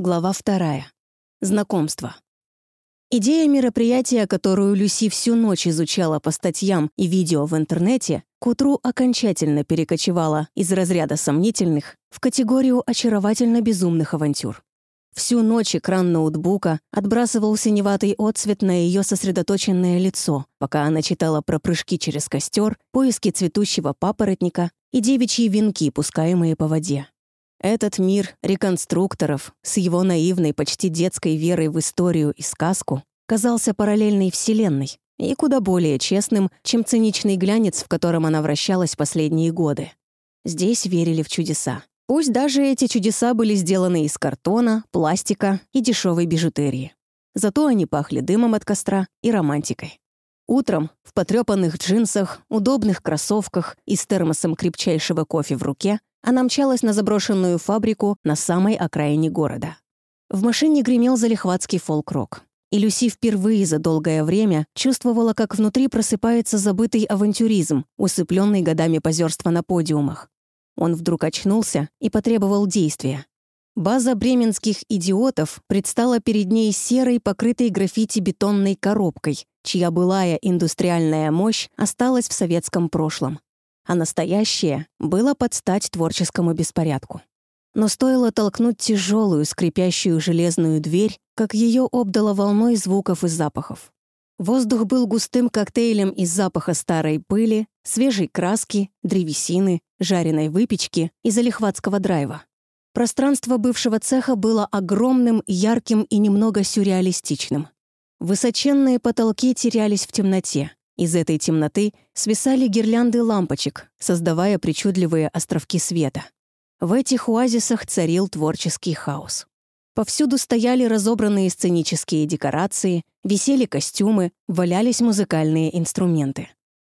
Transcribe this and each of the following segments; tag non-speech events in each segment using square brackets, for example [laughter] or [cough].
Глава вторая. Знакомство. Идея мероприятия, которую Люси всю ночь изучала по статьям и видео в интернете, к утру окончательно перекочевала из разряда сомнительных в категорию очаровательно безумных авантюр. Всю ночь экран ноутбука отбрасывал синеватый отцвет на ее сосредоточенное лицо, пока она читала про прыжки через костер, поиски цветущего папоротника и девичьи венки, пускаемые по воде. Этот мир реконструкторов с его наивной, почти детской верой в историю и сказку казался параллельной вселенной и куда более честным, чем циничный глянец, в котором она вращалась последние годы. Здесь верили в чудеса. Пусть даже эти чудеса были сделаны из картона, пластика и дешевой бижутерии. Зато они пахли дымом от костра и романтикой. Утром в потрёпанных джинсах, удобных кроссовках и с термосом крепчайшего кофе в руке она мчалась на заброшенную фабрику на самой окраине города. В машине гремел залихватский фолк-рок. И Люси впервые за долгое время чувствовала, как внутри просыпается забытый авантюризм, усыпленный годами позерства на подиумах. Он вдруг очнулся и потребовал действия. База бременских идиотов предстала перед ней серой, покрытой граффити бетонной коробкой, чья былая индустриальная мощь осталась в советском прошлом а настоящее было под стать творческому беспорядку. Но стоило толкнуть тяжелую, скрипящую железную дверь, как ее обдало волной звуков и запахов. Воздух был густым коктейлем из запаха старой пыли, свежей краски, древесины, жареной выпечки и залихватского драйва. Пространство бывшего цеха было огромным, ярким и немного сюрреалистичным. Высоченные потолки терялись в темноте. Из этой темноты свисали гирлянды лампочек, создавая причудливые островки света. В этих оазисах царил творческий хаос. Повсюду стояли разобранные сценические декорации, висели костюмы, валялись музыкальные инструменты.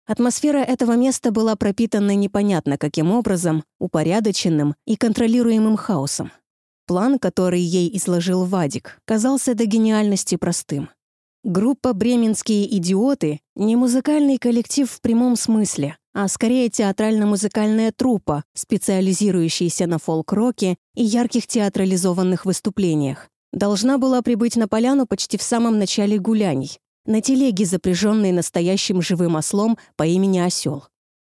Атмосфера этого места была пропитана непонятно каким образом, упорядоченным и контролируемым хаосом. План, который ей изложил Вадик, казался до гениальности простым — Группа «Бременские идиоты» — не музыкальный коллектив в прямом смысле, а скорее театрально-музыкальная труппа, специализирующаяся на фолк-роке и ярких театрализованных выступлениях. Должна была прибыть на поляну почти в самом начале гуляний, на телеге, запряженной настоящим живым ослом по имени Осел.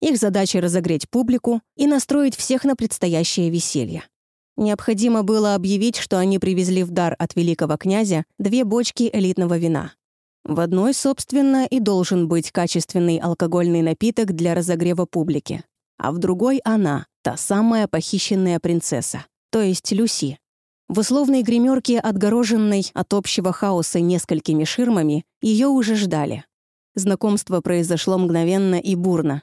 Их задача — разогреть публику и настроить всех на предстоящее веселье. Необходимо было объявить, что они привезли в дар от великого князя две бочки элитного вина. В одной, собственно, и должен быть качественный алкогольный напиток для разогрева публики, а в другой — она, та самая похищенная принцесса, то есть Люси. В условной гримерке, отгороженной от общего хаоса несколькими ширмами, ее уже ждали. Знакомство произошло мгновенно и бурно.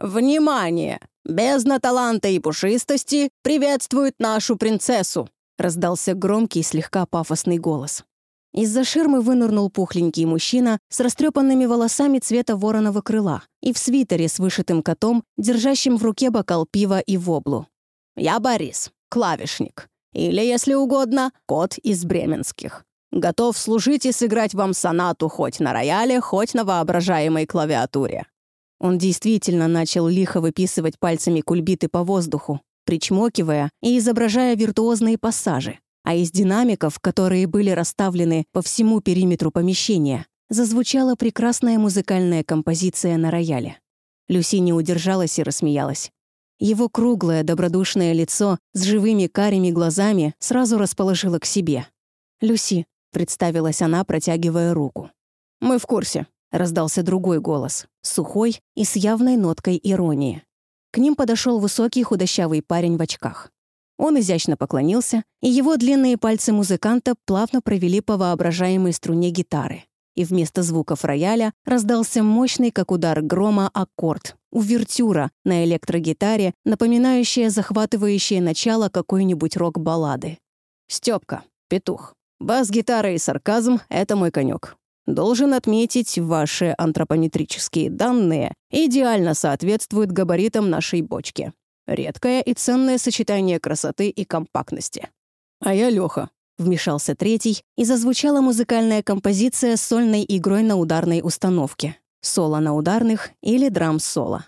«Внимание! Бездна таланта и пушистости приветствует нашу принцессу!» раздался громкий, слегка пафосный голос. Из-за ширмы вынырнул пухленький мужчина с растрепанными волосами цвета вороного крыла и в свитере с вышитым котом, держащим в руке бокал пива и воблу. «Я Борис, клавишник. Или, если угодно, кот из бременских. Готов служить и сыграть вам сонату хоть на рояле, хоть на воображаемой клавиатуре. Он действительно начал лихо выписывать пальцами кульбиты по воздуху, причмокивая и изображая виртуозные пассажи. А из динамиков, которые были расставлены по всему периметру помещения, зазвучала прекрасная музыкальная композиция на рояле. Люси не удержалась и рассмеялась. Его круглое, добродушное лицо с живыми карими глазами сразу расположило к себе. «Люси», — представилась она, протягивая руку. «Мы в курсе», Раздался другой голос, сухой и с явной ноткой иронии. К ним подошел высокий худощавый парень в очках. Он изящно поклонился, и его длинные пальцы музыканта плавно провели по воображаемой струне гитары. И вместо звуков рояля раздался мощный, как удар грома, аккорд, увертюра на электрогитаре, напоминающая захватывающее начало какой-нибудь рок-баллады. «Стёпка, петух. Бас-гитара и сарказм — это мой конек. Должен отметить, ваши антропометрические данные идеально соответствуют габаритам нашей бочки. Редкое и ценное сочетание красоты и компактности. А я Лёха. Вмешался третий, и зазвучала музыкальная композиция с сольной игрой на ударной установке. Соло на ударных или драм-соло.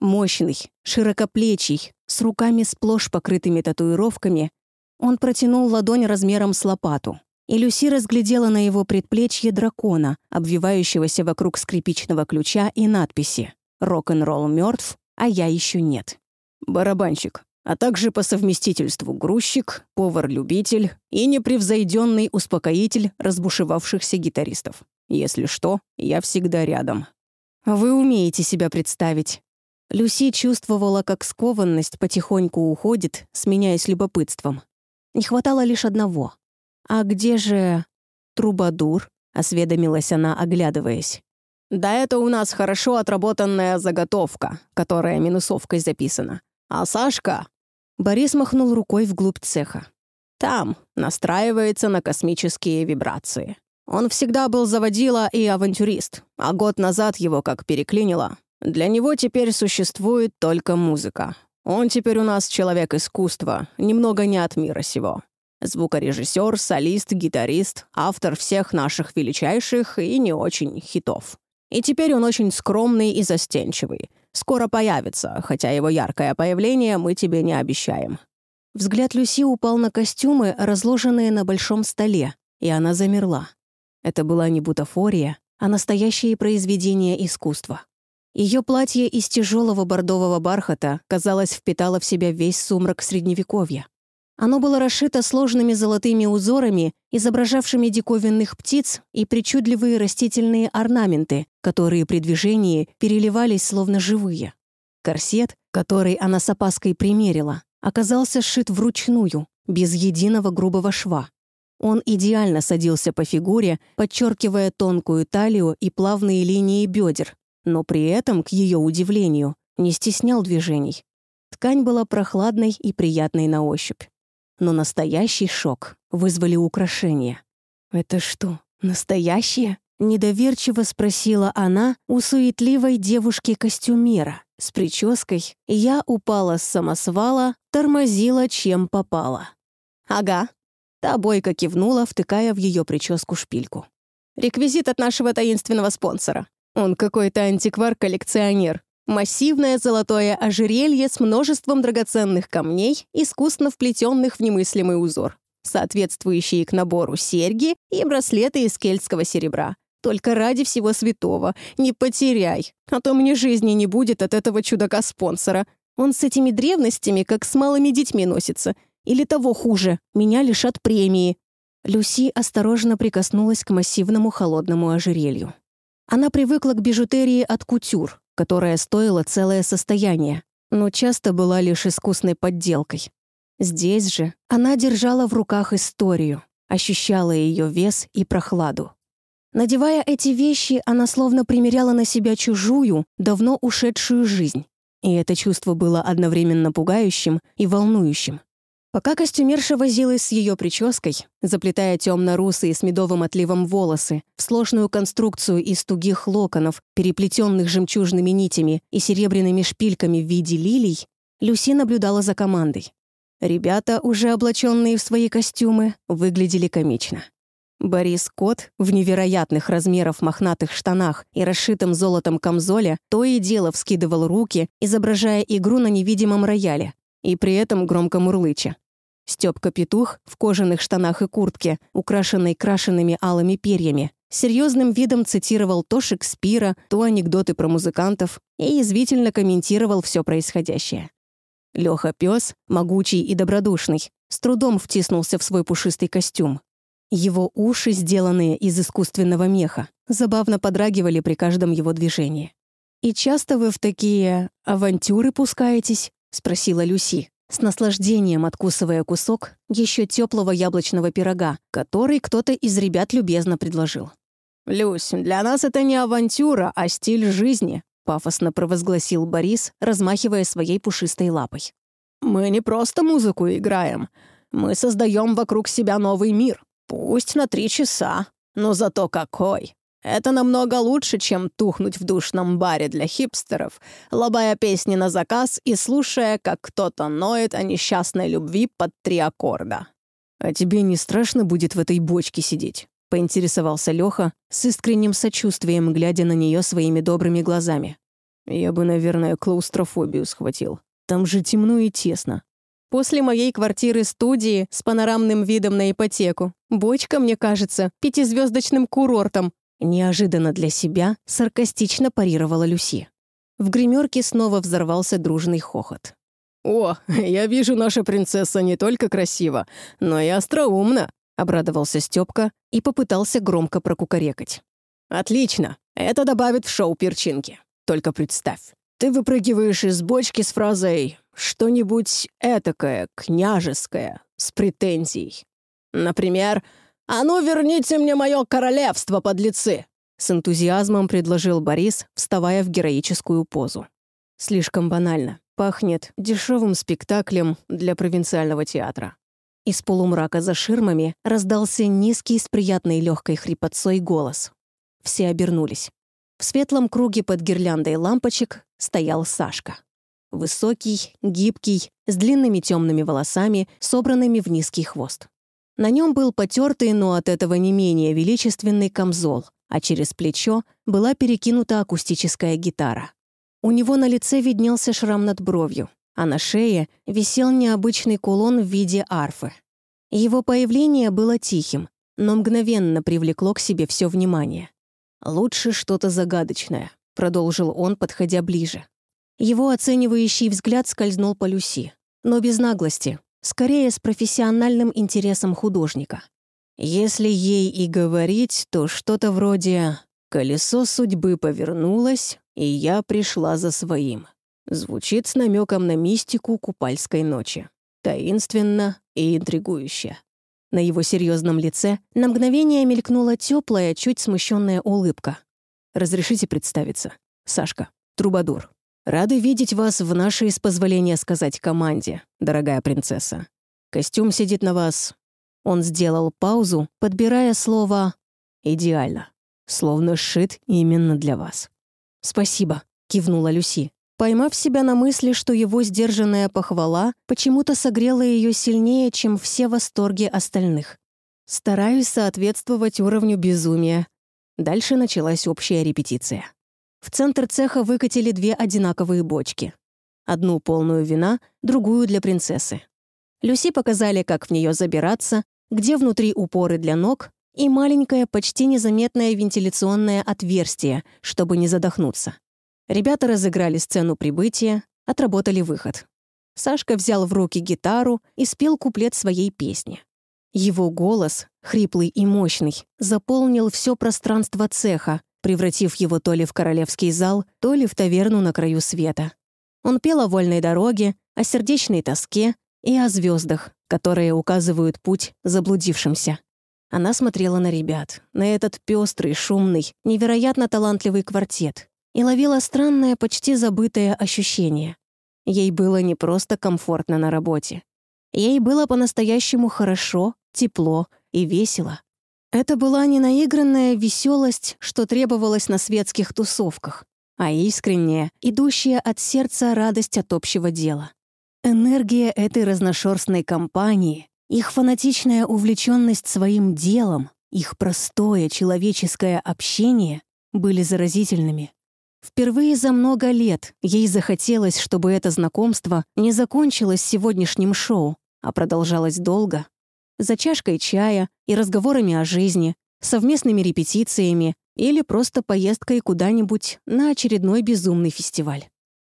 Мощный, широкоплечий, с руками сплошь покрытыми татуировками, Он протянул ладонь размером с лопату, и Люси разглядела на его предплечье дракона, обвивающегося вокруг скрипичного ключа и надписи «Рок-н-ролл мертв, а я еще нет». «Барабанщик, а также по совместительству грузчик, повар-любитель и непревзойденный успокоитель разбушевавшихся гитаристов. Если что, я всегда рядом». «Вы умеете себя представить». Люси чувствовала, как скованность потихоньку уходит, сменяясь любопытством. Не хватало лишь одного. «А где же... Трубадур?» — осведомилась она, оглядываясь. «Да это у нас хорошо отработанная заготовка, которая минусовкой записана. А Сашка...» Борис махнул рукой вглубь цеха. «Там настраивается на космические вибрации. Он всегда был заводила и авантюрист, а год назад его как переклинило. Для него теперь существует только музыка. Он теперь у нас человек искусства, немного не от мира сего. Звукорежиссер, солист, гитарист, автор всех наших величайших и не очень хитов. И теперь он очень скромный и застенчивый. Скоро появится, хотя его яркое появление мы тебе не обещаем». Взгляд Люси упал на костюмы, разложенные на большом столе, и она замерла. Это была не бутафория, а настоящее произведение искусства. Ее платье из тяжелого бордового бархата, казалось, впитало в себя весь сумрак Средневековья. Оно было расшито сложными золотыми узорами, изображавшими диковинных птиц и причудливые растительные орнаменты, которые при движении переливались словно живые. Корсет, который она с опаской примерила, оказался сшит вручную, без единого грубого шва. Он идеально садился по фигуре, подчеркивая тонкую талию и плавные линии бедер, но при этом, к ее удивлению, не стеснял движений. Ткань была прохладной и приятной на ощупь. Но настоящий шок вызвали украшения. «Это что, настоящее?» — недоверчиво спросила она у суетливой девушки-костюмера с прической «Я упала с самосвала, тормозила, чем попала». «Ага». Та бойко кивнула, втыкая в ее прическу шпильку. «Реквизит от нашего таинственного спонсора. Он какой-то антиквар-коллекционер. Массивное золотое ожерелье с множеством драгоценных камней, искусно вплетенных в немыслимый узор. Соответствующие к набору серьги и браслеты из кельтского серебра. Только ради всего святого, не потеряй, а то мне жизни не будет от этого чудака-спонсора. Он с этими древностями, как с малыми детьми носится. Или того хуже, меня лишат премии. Люси осторожно прикоснулась к массивному холодному ожерелью. Она привыкла к бижутерии от кутюр, которая стоила целое состояние, но часто была лишь искусной подделкой. Здесь же она держала в руках историю, ощущала ее вес и прохладу. Надевая эти вещи, она словно примеряла на себя чужую, давно ушедшую жизнь. И это чувство было одновременно пугающим и волнующим. Пока костюмерша возилась с ее прической, заплетая темно-русые с медовым отливом волосы в сложную конструкцию из тугих локонов, переплетенных жемчужными нитями и серебряными шпильками в виде лилий, Люси наблюдала за командой. Ребята, уже облаченные в свои костюмы, выглядели комично. Борис Кот в невероятных размеров мохнатых штанах и расшитом золотом камзоле то и дело вскидывал руки, изображая игру на невидимом рояле, и при этом громко мурлыча. Стёпка-петух в кожаных штанах и куртке, украшенной крашенными алыми перьями, серьезным видом цитировал то Шекспира, то анекдоты про музыкантов и язвительно комментировал все происходящее. Лёха пес, могучий и добродушный, с трудом втиснулся в свой пушистый костюм. Его уши, сделанные из искусственного меха, забавно подрагивали при каждом его движении. «И часто вы в такие авантюры пускаетесь?» — спросила Люси с наслаждением откусывая кусок еще теплого яблочного пирога, который кто-то из ребят любезно предложил. «Люсь, для нас это не авантюра, а стиль жизни», — пафосно провозгласил Борис, размахивая своей пушистой лапой. «Мы не просто музыку играем. Мы создаем вокруг себя новый мир. Пусть на три часа, но зато какой. Это намного лучше, чем тухнуть в душном баре для хипстеров, лобая песни на заказ и слушая, как кто-то ноет о несчастной любви под три аккорда. «А тебе не страшно будет в этой бочке сидеть?» — поинтересовался Лёха с искренним сочувствием, глядя на неё своими добрыми глазами. «Я бы, наверное, клаустрофобию схватил. Там же темно и тесно». После моей квартиры-студии с панорамным видом на ипотеку. Бочка, мне кажется, пятизвездочным курортом. Неожиданно для себя саркастично парировала Люси. В гримерке снова взорвался дружный хохот. «О, [laughs] я вижу, наша принцесса не только красива, но и остроумна», — обрадовался Стёпка и попытался громко прокукарекать. «Отлично, это добавит в шоу перчинки. Только представь, ты выпрыгиваешь из бочки с фразой «что-нибудь этакое, княжеское, с претензией». Например, «А ну верните мне мое королевство, подлецы!» С энтузиазмом предложил Борис, вставая в героическую позу. Слишком банально. Пахнет дешевым спектаклем для провинциального театра. Из полумрака за ширмами раздался низкий с приятной легкой хрипотцой голос. Все обернулись. В светлом круге под гирляндой лампочек стоял Сашка. Высокий, гибкий, с длинными темными волосами, собранными в низкий хвост. На нем был потертый, но от этого не менее величественный камзол, а через плечо была перекинута акустическая гитара. У него на лице виднелся шрам над бровью, а на шее висел необычный кулон в виде арфы. Его появление было тихим, но мгновенно привлекло к себе все внимание. «Лучше что-то загадочное», — продолжил он, подходя ближе. Его оценивающий взгляд скользнул по Люси, но без наглости, скорее с профессиональным интересом художника. Если ей и говорить, то что-то вроде «колесо судьбы повернулось, и я пришла за своим». Звучит с намеком на мистику купальской ночи. Таинственно и интригующе. На его серьезном лице на мгновение мелькнула теплая, чуть смущенная улыбка. «Разрешите представиться? Сашка, Трубадур. Рады видеть вас в нашей, с позволения сказать, команде, дорогая принцесса. Костюм сидит на вас он сделал паузу, подбирая слово «идеально», словно сшит именно для вас. «Спасибо», — кивнула Люси, поймав себя на мысли, что его сдержанная похвала почему-то согрела ее сильнее, чем все восторги остальных. Стараюсь соответствовать уровню безумия. Дальше началась общая репетиция. В центр цеха выкатили две одинаковые бочки. Одну полную вина, другую для принцессы. Люси показали, как в нее забираться, где внутри упоры для ног и маленькое, почти незаметное вентиляционное отверстие, чтобы не задохнуться. Ребята разыграли сцену прибытия, отработали выход. Сашка взял в руки гитару и спел куплет своей песни. Его голос, хриплый и мощный, заполнил все пространство цеха, превратив его то ли в королевский зал, то ли в таверну на краю света. Он пел о вольной дороге, о сердечной тоске и о звездах, которые указывают путь заблудившимся. Она смотрела на ребят, на этот пестрый, шумный, невероятно талантливый квартет и ловила странное, почти забытое ощущение. Ей было не просто комфортно на работе. Ей было по-настоящему хорошо, тепло и весело. Это была не наигранная веселость, что требовалось на светских тусовках, а искренняя, идущая от сердца радость от общего дела. Энергия этой разношерстной компании, их фанатичная увлеченность своим делом, их простое человеческое общение были заразительными. Впервые за много лет ей захотелось, чтобы это знакомство не закончилось сегодняшним шоу, а продолжалось долго. За чашкой чая и разговорами о жизни, совместными репетициями или просто поездкой куда-нибудь на очередной безумный фестиваль.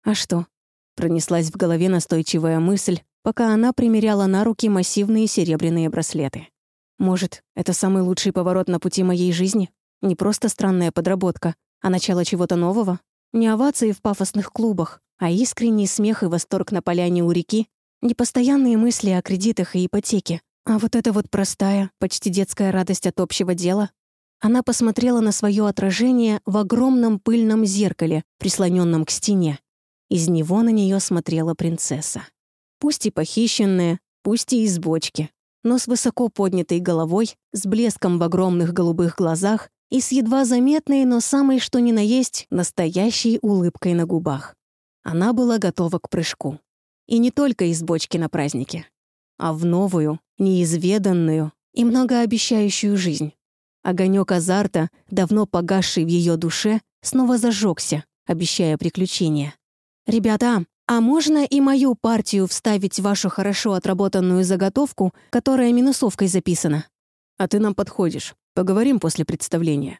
А что, Пронеслась в голове настойчивая мысль, пока она примеряла на руки массивные серебряные браслеты. Может, это самый лучший поворот на пути моей жизни? Не просто странная подработка, а начало чего-то нового? Не овации в пафосных клубах, а искренний смех и восторг на поляне у реки, не постоянные мысли о кредитах и ипотеке, а вот эта вот простая, почти детская радость от общего дела. Она посмотрела на свое отражение в огромном пыльном зеркале, прислоненном к стене, из него на нее смотрела принцесса. Пусть и похищенная, пусть и из бочки, но с высоко поднятой головой, с блеском в огромных голубых глазах и с едва заметной, но самой что ни на есть, настоящей улыбкой на губах. Она была готова к прыжку. И не только из бочки на празднике, а в новую, неизведанную и многообещающую жизнь. Огонек азарта, давно погасший в ее душе, снова зажегся, обещая приключения. «Ребята, «А можно и мою партию вставить в вашу хорошо отработанную заготовку, которая минусовкой записана?» «А ты нам подходишь. Поговорим после представления».